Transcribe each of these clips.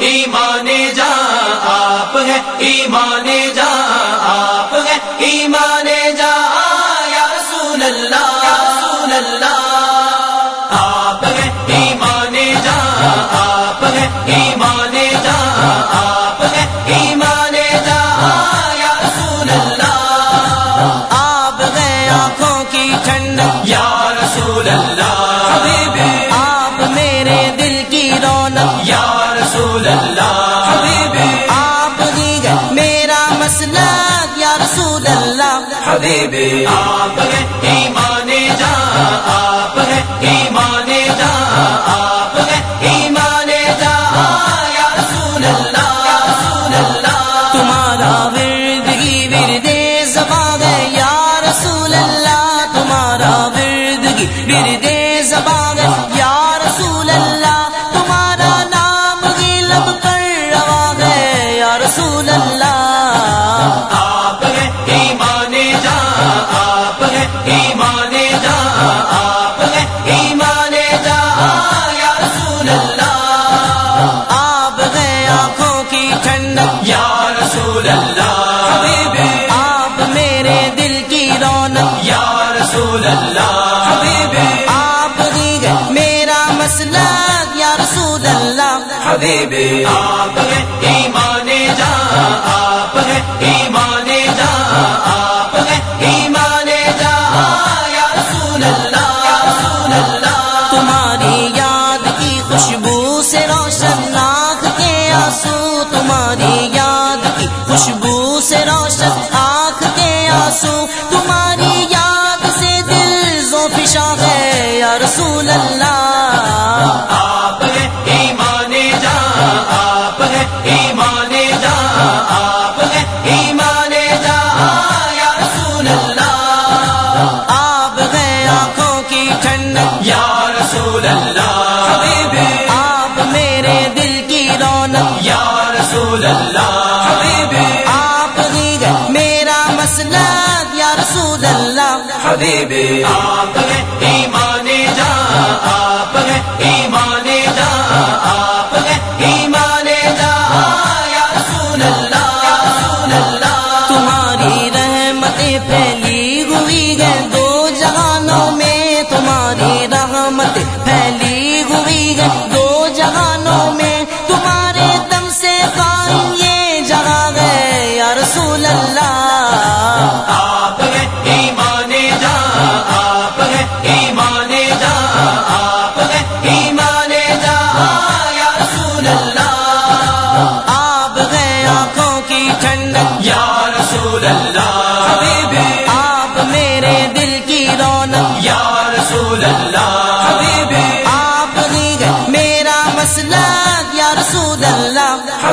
ایمان جا آپ ہے ایمان رسول اللہ حبیب آپ ہے ایمان جا آپ ہے ایمان جا۔ آپ رسول اللہ۔ حبیب آپ گے میرا مسئلہ یا رسول اللہ۔ حبیب آپ ایمان جا آپ ایمان جا آپ ایمان جا۔ یا رسول اللہ یا رسول اللہ۔ تمہاری یاد کی خوشبو سے روشن ناک کے آنسو۔ تمہاری یاد کی خوشبو سے روشن آنکھ کے آنسو۔ تمہاری رسول اللہ آپ میرے دل کی رونق۔ یا رسول اللہ آپ ہی میرا مسئلہ یا رسول اللہ۔ آپ ایمان۔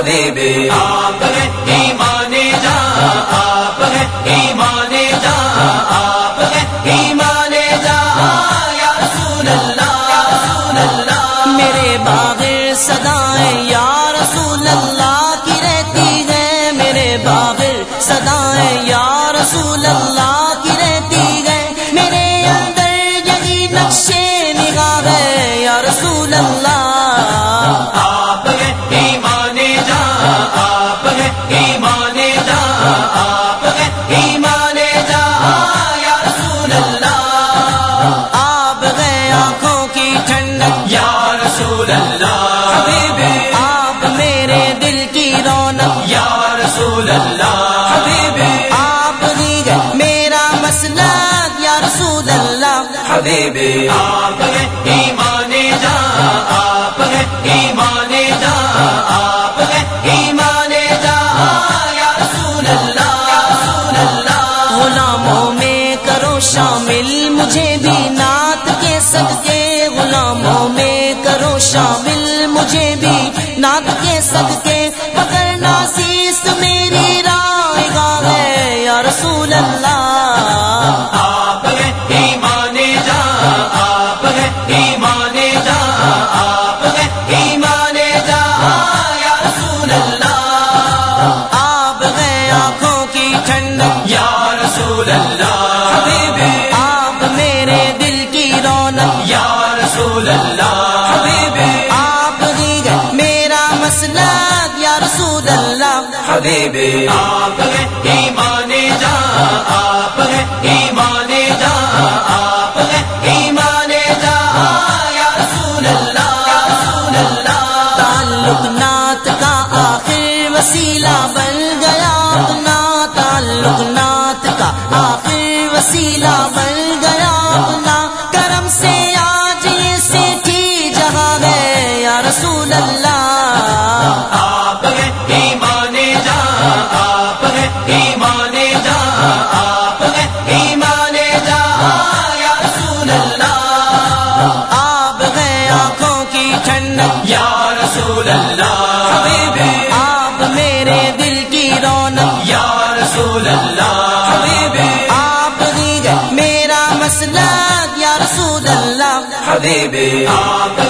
حبیبی۔ آپ جا آپ ہے ایمان اللہ رسول اللہ۔ غلاموں میں کرو شامل، مجھے بھی نعت کے صدقے۔ غلاموں میں کرو شامل، مجھے بھی نعت کے صدقے۔ پکڑنا سیس میری رائے گاہ ہے، یا اللہ۔ اسناد یا رسول اللہ. حبیبی آپ ایمان جا رونق یا رسول اللہ۔ آپ میرا مسئلہ یا رسول اللہ۔ حبیبی آپ